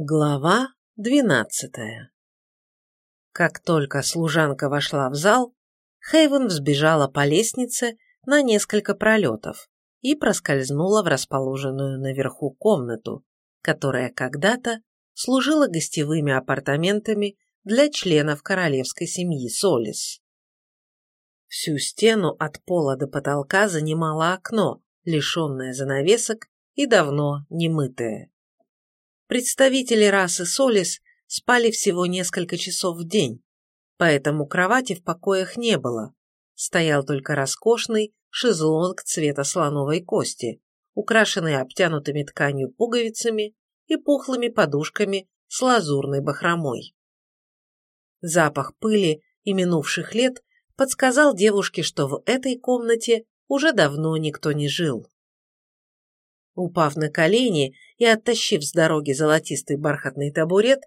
Глава двенадцатая Как только служанка вошла в зал, Хейвен взбежала по лестнице на несколько пролетов и проскользнула в расположенную наверху комнату, которая когда-то служила гостевыми апартаментами для членов королевской семьи Солис. Всю стену от пола до потолка занимало окно, лишенное занавесок и давно немытое. Представители расы Солис спали всего несколько часов в день, поэтому кровати в покоях не было. Стоял только роскошный шезлонг цвета слоновой кости, украшенный обтянутыми тканью пуговицами и пухлыми подушками с лазурной бахромой. Запах пыли и минувших лет подсказал девушке, что в этой комнате уже давно никто не жил. Упав на колени и оттащив с дороги золотистый бархатный табурет,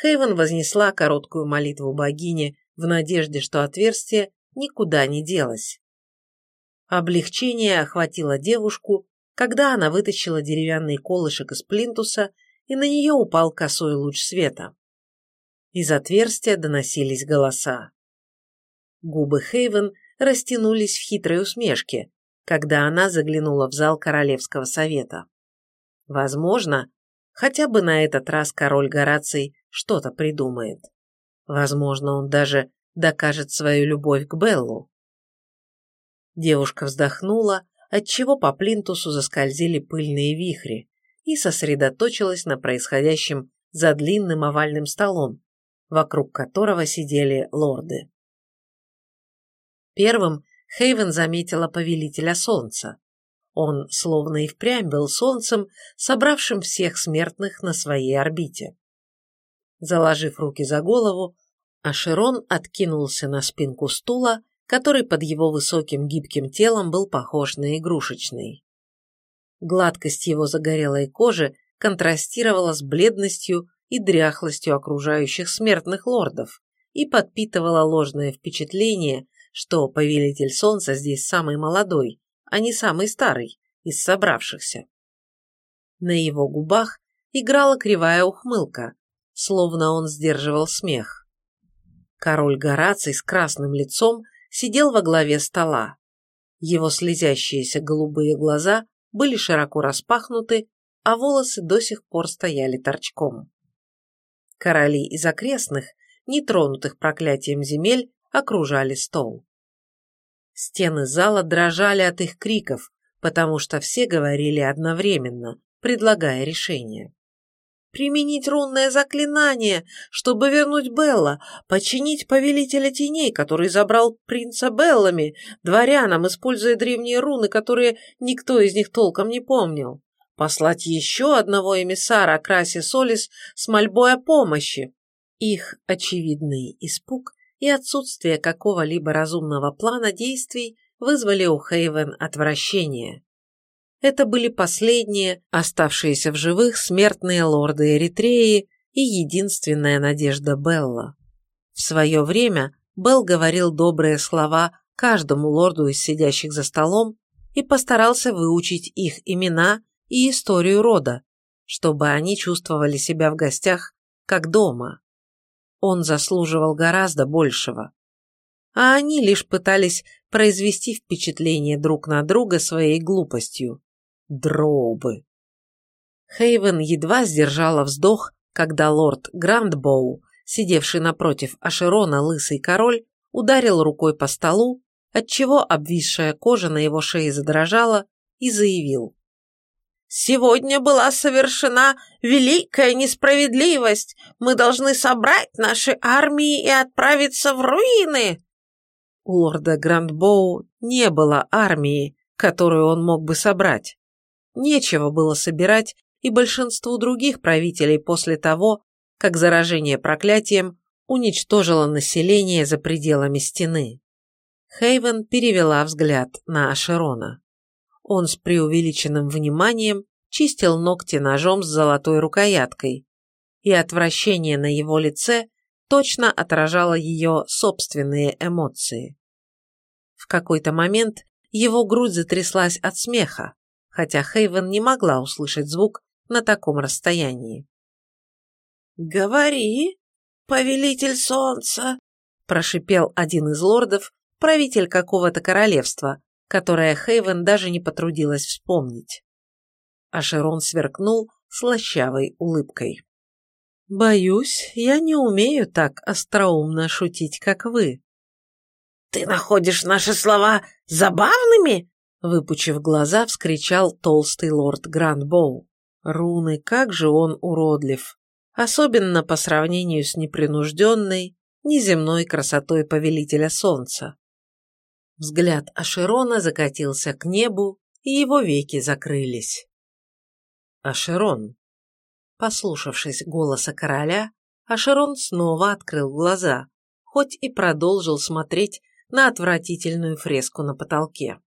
Хейвен вознесла короткую молитву богине в надежде, что отверстие никуда не делось. Облегчение охватило девушку, когда она вытащила деревянный колышек из плинтуса, и на нее упал косой луч света. Из отверстия доносились голоса. Губы Хейвен растянулись в хитрой усмешке, когда она заглянула в зал Королевского совета. Возможно, хотя бы на этот раз король Гораций что-то придумает. Возможно, он даже докажет свою любовь к Беллу. Девушка вздохнула, отчего по плинтусу заскользили пыльные вихри, и сосредоточилась на происходящем за длинным овальным столом, вокруг которого сидели лорды. Первым Хейвен заметила повелителя солнца. Он словно и впрямь был солнцем, собравшим всех смертных на своей орбите. Заложив руки за голову, Ашерон откинулся на спинку стула, который под его высоким гибким телом был похож на игрушечный. Гладкость его загорелой кожи контрастировала с бледностью и дряхлостью окружающих смертных лордов и подпитывала ложное впечатление, что повелитель солнца здесь самый молодой, а не самый старый из собравшихся. На его губах играла кривая ухмылка, словно он сдерживал смех. Король Гораций с красным лицом сидел во главе стола. Его слезящиеся голубые глаза были широко распахнуты, а волосы до сих пор стояли торчком. Короли из окрестных, нетронутых проклятием земель, окружали стол. Стены зала дрожали от их криков, потому что все говорили одновременно, предлагая решение. Применить рунное заклинание, чтобы вернуть Белла, починить повелителя теней, который забрал принца Беллами, дворянам, используя древние руны, которые никто из них толком не помнил. Послать еще одного эмиссара Краси Солис с мольбой о помощи. Их очевидный испуг и отсутствие какого-либо разумного плана действий вызвали у Хейвен отвращение. Это были последние, оставшиеся в живых, смертные лорды Эритреи и единственная надежда Белла. В свое время Белл говорил добрые слова каждому лорду из сидящих за столом и постарался выучить их имена и историю рода, чтобы они чувствовали себя в гостях как дома. Он заслуживал гораздо большего. А они лишь пытались произвести впечатление друг на друга своей глупостью. Дробы. Хейвен едва сдержала вздох, когда лорд Грандбоу, сидевший напротив Ашерона лысый король, ударил рукой по столу, отчего обвисшая кожа на его шее задрожала, и заявил. Сегодня была совершена великая несправедливость. Мы должны собрать наши армии и отправиться в руины. У лорда Грандбоу не было армии, которую он мог бы собрать. Нечего было собирать и большинству других правителей после того, как заражение проклятием уничтожило население за пределами стены. Хейвен перевела взгляд на Ашерона. Он с преувеличенным вниманием чистил ногти ножом с золотой рукояткой, и отвращение на его лице точно отражало ее собственные эмоции. В какой-то момент его грудь затряслась от смеха, хотя Хейвен не могла услышать звук на таком расстоянии. «Говори, повелитель солнца!» – прошипел один из лордов, правитель какого-то королевства, которое Хейвен даже не потрудилась вспомнить. Ашерон сверкнул слащавой улыбкой. «Боюсь, я не умею так остроумно шутить, как вы». «Ты находишь наши слова забавными?» Выпучив глаза, вскричал толстый лорд Грандбоу. Руны, как же он уродлив! Особенно по сравнению с непринужденной, неземной красотой повелителя солнца. Взгляд Ашерона закатился к небу, и его веки закрылись. Ашерон. Послушавшись голоса короля, Ашерон снова открыл глаза, хоть и продолжил смотреть на отвратительную фреску на потолке.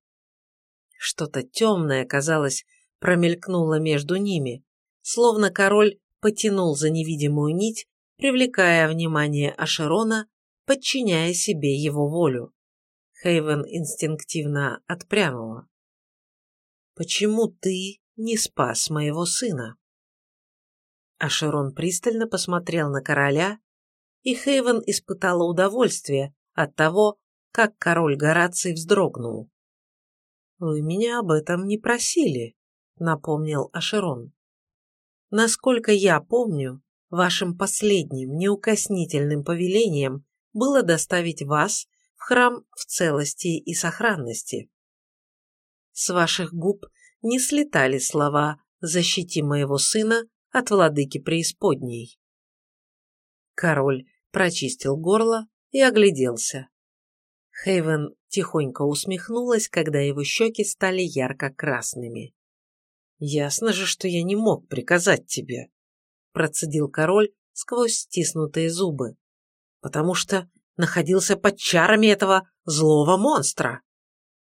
Что-то темное, казалось, промелькнуло между ними, словно король потянул за невидимую нить, привлекая внимание Ашерона, подчиняя себе его волю. Хейвен инстинктивно отпрянула. «Почему ты не спас моего сына?» Ашерон пристально посмотрел на короля, и Хейвен испытала удовольствие от того, как король Гораций вздрогнул. «Вы меня об этом не просили», — напомнил Ашерон. «Насколько я помню, вашим последним неукоснительным повелением было доставить вас храм в целости и сохранности. С ваших губ не слетали слова «защити моего сына» от владыки преисподней. Король прочистил горло и огляделся. Хейвен тихонько усмехнулась, когда его щеки стали ярко-красными. «Ясно же, что я не мог приказать тебе», – процедил король сквозь стиснутые зубы, «потому что находился под чарами этого злого монстра».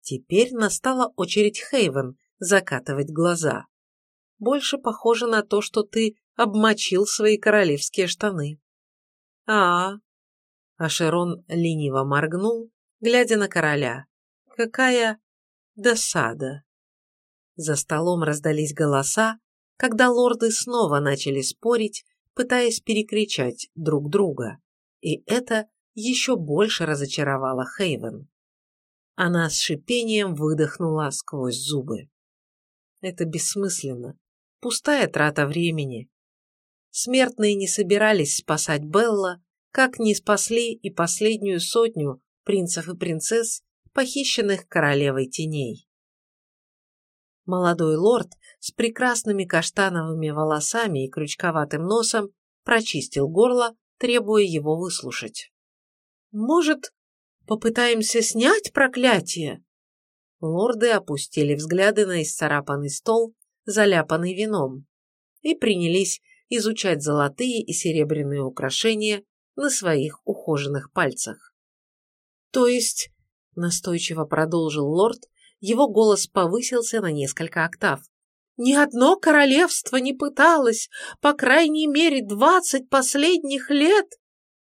Теперь настала очередь Хейвен закатывать глаза больше похоже на то, что ты обмочил свои королевские штаны. А, а Шерон лениво моргнул, глядя на короля. Какая досада. За столом раздались голоса, когда лорды снова начали спорить, пытаясь перекричать друг друга. И это еще больше разочаровало Хейвен. Она с шипением выдохнула сквозь зубы. Это бессмысленно пустая трата времени. Смертные не собирались спасать Белла, как не спасли и последнюю сотню принцев и принцесс, похищенных королевой теней. Молодой лорд с прекрасными каштановыми волосами и крючковатым носом прочистил горло, требуя его выслушать. «Может, попытаемся снять проклятие?» Лорды опустили взгляды на исцарапанный стол, заляпанный вином, и принялись изучать золотые и серебряные украшения на своих ухоженных пальцах. То есть, настойчиво продолжил лорд, его голос повысился на несколько октав. Ни одно королевство не пыталось, по крайней мере, двадцать последних лет.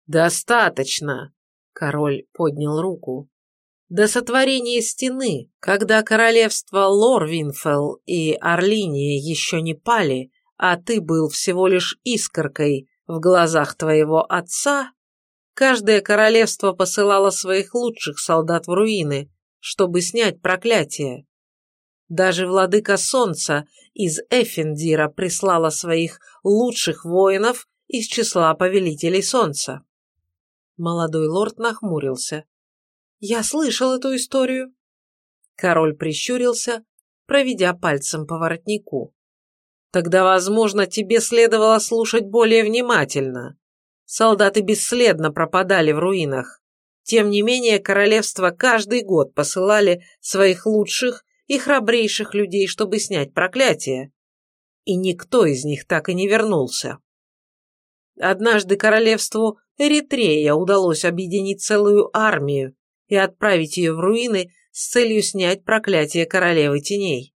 Достаточно, король поднял руку до сотворения стены, когда королевства Лорвинфелл и Орлиния еще не пали, а ты был всего лишь искоркой в глазах твоего отца, каждое королевство посылало своих лучших солдат в руины, чтобы снять проклятие. Даже владыка солнца из Эфендира прислала своих лучших воинов из числа повелителей солнца. Молодой лорд нахмурился. Я слышал эту историю. Король прищурился, проведя пальцем по воротнику. Тогда, возможно, тебе следовало слушать более внимательно. Солдаты бесследно пропадали в руинах. Тем не менее, королевства каждый год посылали своих лучших и храбрейших людей, чтобы снять проклятие. И никто из них так и не вернулся. Однажды королевству Эритрея удалось объединить целую армию и отправить ее в руины с целью снять проклятие королевы теней.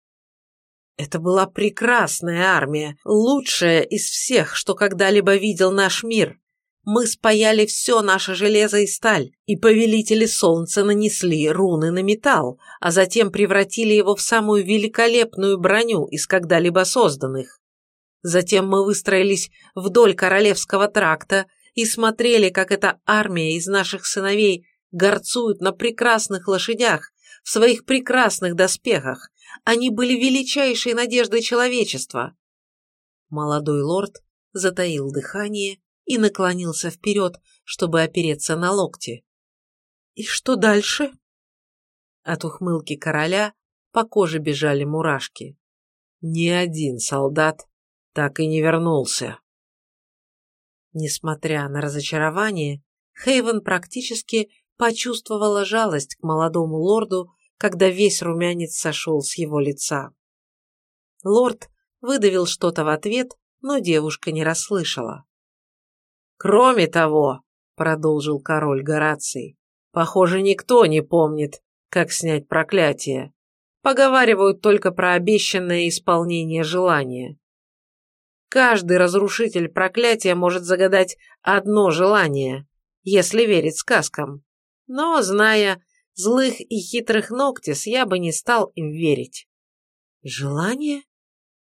Это была прекрасная армия, лучшая из всех, что когда-либо видел наш мир. Мы спаяли все наше железо и сталь, и повелители солнца нанесли руны на металл, а затем превратили его в самую великолепную броню из когда-либо созданных. Затем мы выстроились вдоль Королевского тракта и смотрели, как эта армия из наших сыновей горцует на прекрасных лошадях, в своих прекрасных доспехах. Они были величайшей надеждой человечества. Молодой лорд затаил дыхание и наклонился вперед, чтобы опереться на локти. «И что дальше?» От ухмылки короля по коже бежали мурашки. Ни один солдат так и не вернулся. Несмотря на разочарование, Хейвен практически почувствовала жалость к молодому лорду, когда весь румянец сошел с его лица. Лорд выдавил что-то в ответ, но девушка не расслышала. «Кроме того», — продолжил король Гораций, — «похоже, никто не помнит, как снять проклятие. Поговаривают только про обещанное исполнение желания. Каждый разрушитель проклятия может загадать одно желание, если верить сказкам. Но, зная злых и хитрых Ноктис, я бы не стал им верить. Желание?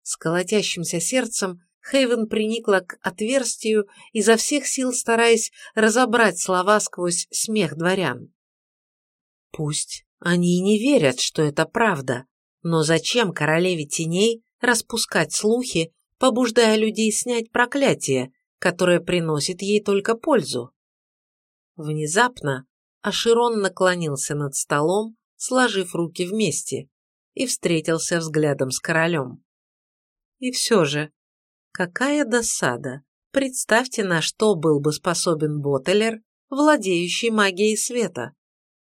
С колотящимся сердцем Хейвен приникла к отверстию, изо всех сил стараясь разобрать слова сквозь смех дворян. Пусть они и не верят, что это правда, но зачем королеве теней распускать слухи, побуждая людей снять проклятие, которое приносит ей только пользу? Внезапно Аширон наклонился над столом, сложив руки вместе, и встретился взглядом с королем. И все же, какая досада! Представьте, на что был бы способен Боттелер, владеющий магией света.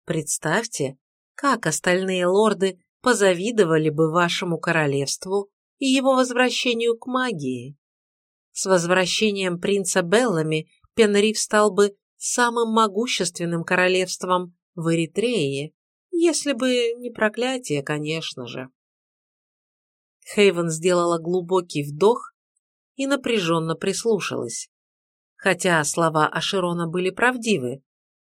Представьте, как остальные лорды позавидовали бы вашему королевству и его возвращению к магии. С возвращением принца Беллами Пенриф стал бы самым могущественным королевством в Эритрее, если бы не проклятие, конечно же. Хейвен сделала глубокий вдох и напряженно прислушалась. Хотя слова Аширона были правдивы,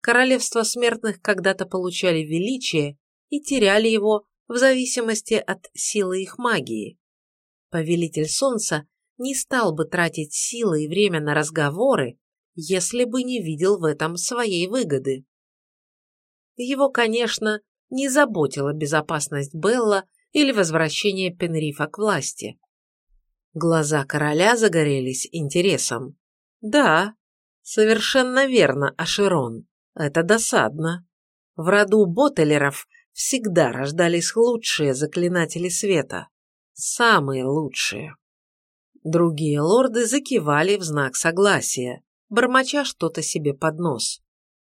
королевства смертных когда-то получали величие и теряли его в зависимости от силы их магии. Повелитель Солнца не стал бы тратить силы и время на разговоры, если бы не видел в этом своей выгоды. Его, конечно, не заботила безопасность Белла или возвращение Пенрифа к власти. Глаза короля загорелись интересом. Да, совершенно верно, Ашерон. Это досадно. В роду Боттелеров всегда рождались лучшие заклинатели света. Самые лучшие. Другие лорды закивали в знак согласия, бормоча что-то себе под нос.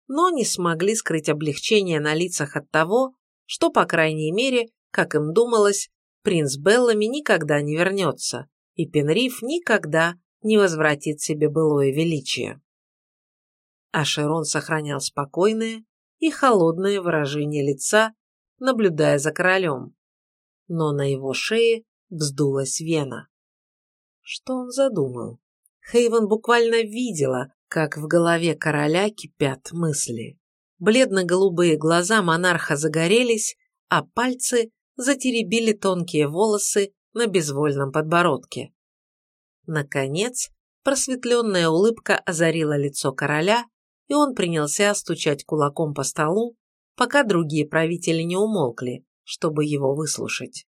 Но не смогли скрыть облегчение на лицах от того, что, по крайней мере, как им думалось, принц Беллами никогда не вернется, и Пенриф никогда не возвратит себе былое величие. А Шерон сохранял спокойное и холодное выражение лица, наблюдая за королем. Но на его шее вздулась вена. Что он задумал? Хейвен буквально видела, как в голове короля кипят мысли. Бледно-голубые глаза монарха загорелись, а пальцы затеребили тонкие волосы на безвольном подбородке. Наконец, просветленная улыбка озарила лицо короля, и он принялся стучать кулаком по столу, пока другие правители не умолкли, чтобы его выслушать.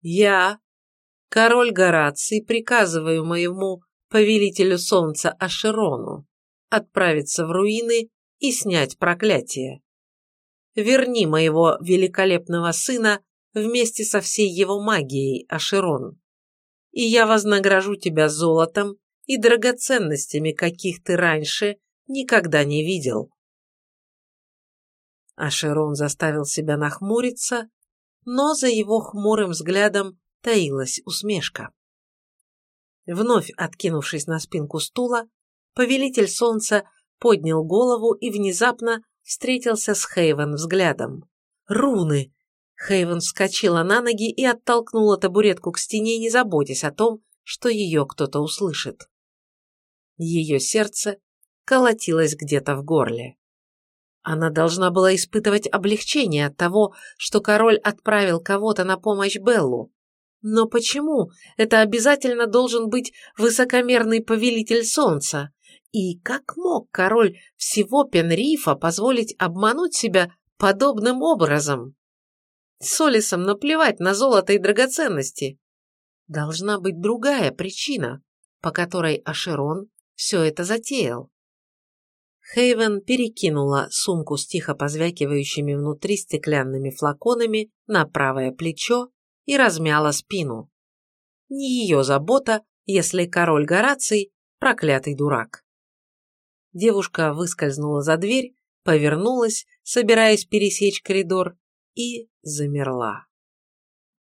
«Я, король Гораций, приказываю моему повелителю солнца Ашерону, отправиться в руины и снять проклятие. Верни моего великолепного сына вместе со всей его магией, Ашерон, и я вознагражу тебя золотом и драгоценностями, каких ты раньше никогда не видел. Ашерон заставил себя нахмуриться, но за его хмурым взглядом таилась усмешка. Вновь откинувшись на спинку стула, повелитель солнца поднял голову и внезапно встретился с Хейвен взглядом. «Руны!» Хейвен вскочила на ноги и оттолкнула табуретку к стене, не заботясь о том, что ее кто-то услышит. Ее сердце колотилось где-то в горле. Она должна была испытывать облегчение от того, что король отправил кого-то на помощь Беллу, Но почему это обязательно должен быть высокомерный повелитель солнца? И как мог король всего Пенрифа позволить обмануть себя подобным образом? С Олисом наплевать на золото и драгоценности. Должна быть другая причина, по которой Ашерон все это затеял. Хейвен перекинула сумку с тихо позвякивающими внутри стеклянными флаконами на правое плечо и размяла спину. Не ее забота, если король Гораций – проклятый дурак. Девушка выскользнула за дверь, повернулась, собираясь пересечь коридор, и замерла.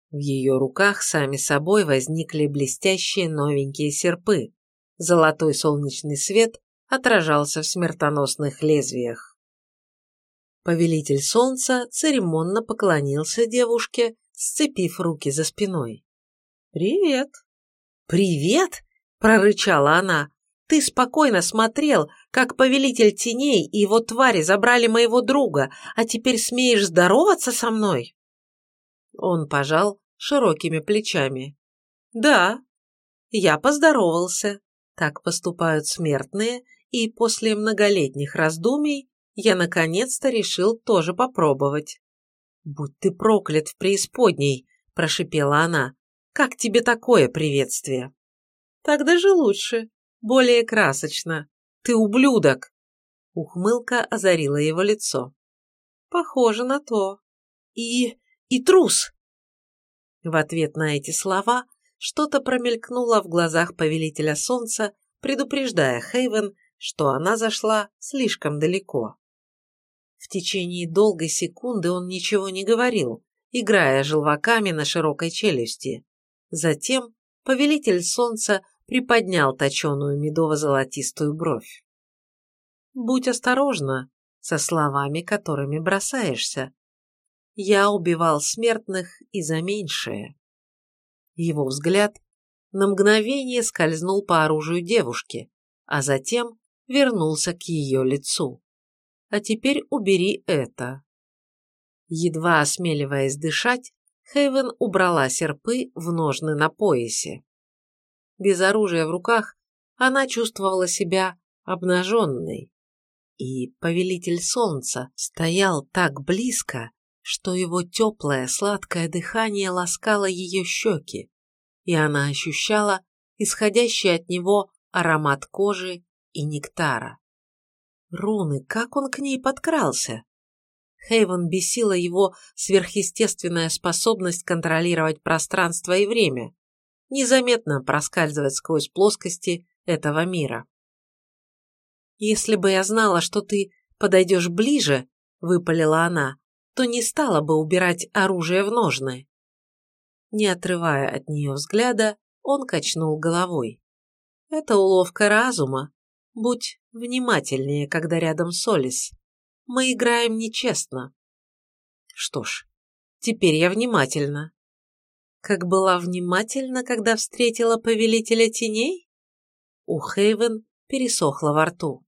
В ее руках сами собой возникли блестящие новенькие серпы. Золотой солнечный свет отражался в смертоносных лезвиях. Повелитель солнца церемонно поклонился девушке, сцепив руки за спиной. «Привет!» «Привет!» – прорычала она. «Ты спокойно смотрел, как повелитель теней и его твари забрали моего друга, а теперь смеешь здороваться со мной?» Он пожал широкими плечами. «Да, я поздоровался. Так поступают смертные, и после многолетних раздумий я наконец-то решил тоже попробовать. «Будь ты проклят в преисподней!» – прошипела она. «Как тебе такое приветствие?» «Так даже лучше, более красочно. Ты ублюдок!» Ухмылка озарила его лицо. «Похоже на то. И... и трус!» В ответ на эти слова что-то промелькнуло в глазах повелителя солнца, предупреждая Хейвен, что она зашла слишком далеко. В течение долгой секунды он ничего не говорил, играя желваками на широкой челюсти. Затем повелитель солнца приподнял точеную медово-золотистую бровь. «Будь осторожна со словами, которыми бросаешься. Я убивал смертных и за меньшее». Его взгляд на мгновение скользнул по оружию девушки, а затем вернулся к ее лицу. А теперь убери это. Едва осмеливаясь дышать, Хейвен убрала серпы в ножны на поясе. Без оружия в руках она чувствовала себя обнаженной. И повелитель солнца стоял так близко, что его теплое сладкое дыхание ласкало ее щеки, и она ощущала исходящий от него аромат кожи и нектара. Руны, как он к ней подкрался? Хейвен бесила его сверхъестественная способность контролировать пространство и время, незаметно проскальзывать сквозь плоскости этого мира. «Если бы я знала, что ты подойдешь ближе», — выпалила она, то не стала бы убирать оружие в ножны. Не отрывая от нее взгляда, он качнул головой. «Это уловка разума, Будь внимательнее, когда рядом Солис. Мы играем нечестно. Что ж, теперь я внимательна. Как была внимательна, когда встретила повелителя теней? У Хейвен пересохло во рту.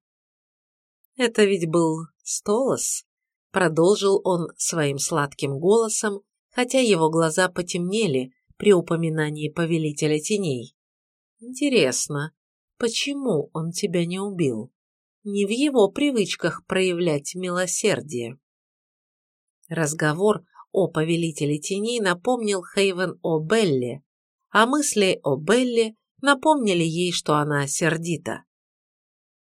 Это ведь был Столос, продолжил он своим сладким голосом, хотя его глаза потемнели при упоминании повелителя теней. Интересно, Почему он тебя не убил? Не в его привычках проявлять милосердие. Разговор о повелителе теней напомнил Хейвен о Белле, а мысли о Белле напомнили ей, что она сердита.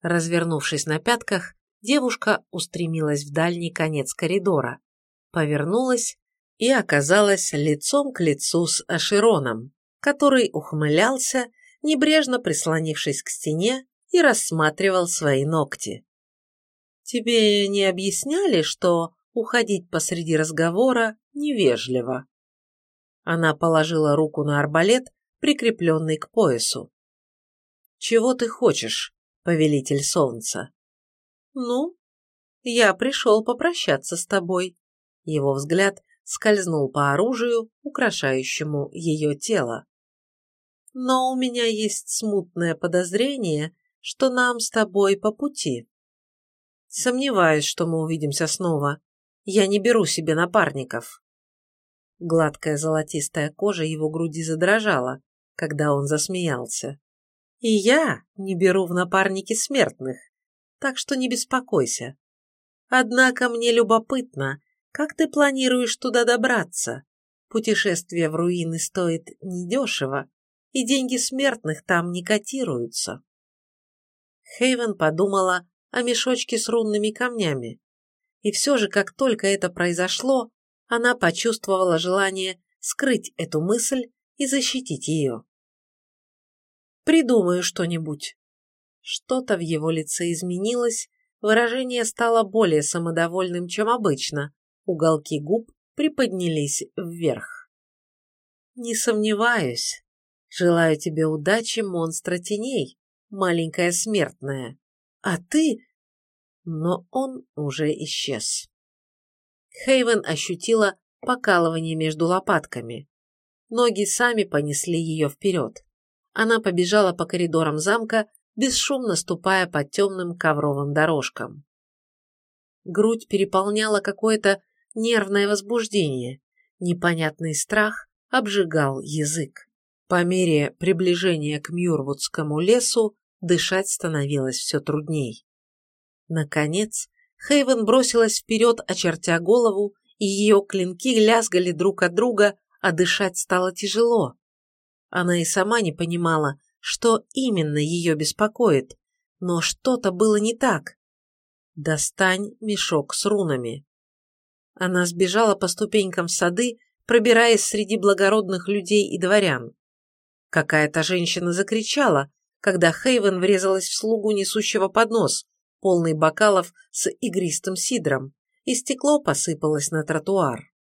Развернувшись на пятках, девушка устремилась в дальний конец коридора, повернулась и оказалась лицом к лицу с Ашироном, который ухмылялся небрежно прислонившись к стене и рассматривал свои ногти. «Тебе не объясняли, что уходить посреди разговора невежливо?» Она положила руку на арбалет, прикрепленный к поясу. «Чего ты хочешь, повелитель солнца?» «Ну, я пришел попрощаться с тобой». Его взгляд скользнул по оружию, украшающему ее тело но у меня есть смутное подозрение, что нам с тобой по пути. Сомневаюсь, что мы увидимся снова. Я не беру себе напарников. Гладкая золотистая кожа его груди задрожала, когда он засмеялся. И я не беру в напарники смертных, так что не беспокойся. Однако мне любопытно, как ты планируешь туда добраться? Путешествие в руины стоит недешево, и деньги смертных там не котируются. Хейвен подумала о мешочке с рунными камнями. И все же, как только это произошло, она почувствовала желание скрыть эту мысль и защитить ее. «Придумаю что-нибудь». Что-то в его лице изменилось, выражение стало более самодовольным, чем обычно, уголки губ приподнялись вверх. «Не сомневаюсь. Желаю тебе удачи, монстра теней, маленькая смертная. А ты...» Но он уже исчез. Хейвен ощутила покалывание между лопатками. Ноги сами понесли ее вперед. Она побежала по коридорам замка, бесшумно ступая по темным ковровым дорожкам. Грудь переполняла какое-то нервное возбуждение, непонятный страх обжигал язык. По мере приближения к Мюрвудскому лесу дышать становилось все трудней. Наконец, Хейвен бросилась вперед, очертя голову, и ее клинки лязгали друг от друга, а дышать стало тяжело. Она и сама не понимала, что именно ее беспокоит, но что-то было не так. «Достань мешок с рунами». Она сбежала по ступенькам сады, пробираясь среди благородных людей и дворян. Какая-то женщина закричала, когда Хейвен врезалась в слугу несущего поднос, полный бокалов с игристым сидром, и стекло посыпалось на тротуар.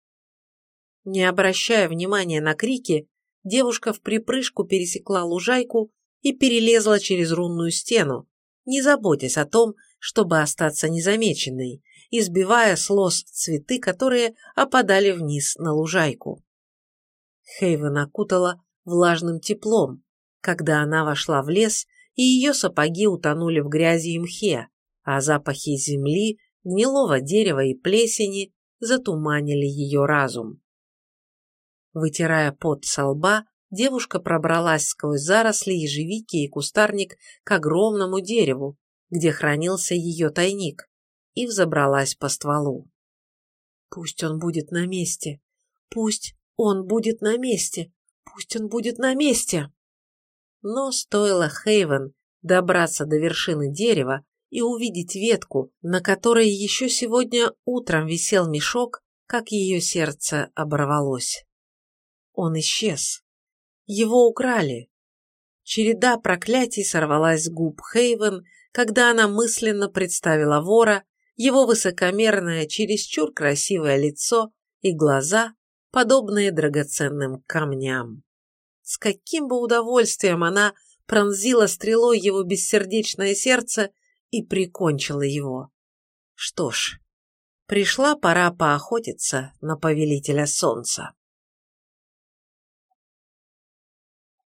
Не обращая внимания на крики, девушка в припрыжку пересекла лужайку и перелезла через рунную стену, не заботясь о том, чтобы остаться незамеченной, избивая с лос цветы, которые опадали вниз на лужайку. Хейвен окутала влажным теплом, когда она вошла в лес, и ее сапоги утонули в грязи и мхе, а запахи земли, гнилого дерева и плесени затуманили ее разум. Вытирая пот со лба, девушка пробралась сквозь заросли ежевики и кустарник к огромному дереву, где хранился ее тайник, и взобралась по стволу. Пусть он будет на месте, пусть он будет на месте, пусть он будет на месте. Но стоило Хейвен добраться до вершины дерева и увидеть ветку, на которой еще сегодня утром висел мешок, как ее сердце оборвалось. Он исчез. Его украли. Череда проклятий сорвалась с губ Хейвен, когда она мысленно представила вора, его высокомерное, чересчур красивое лицо и глаза, подобные драгоценным камням. С каким бы удовольствием она пронзила стрелой его бессердечное сердце и прикончила его. Что ж, пришла пора поохотиться на повелителя солнца.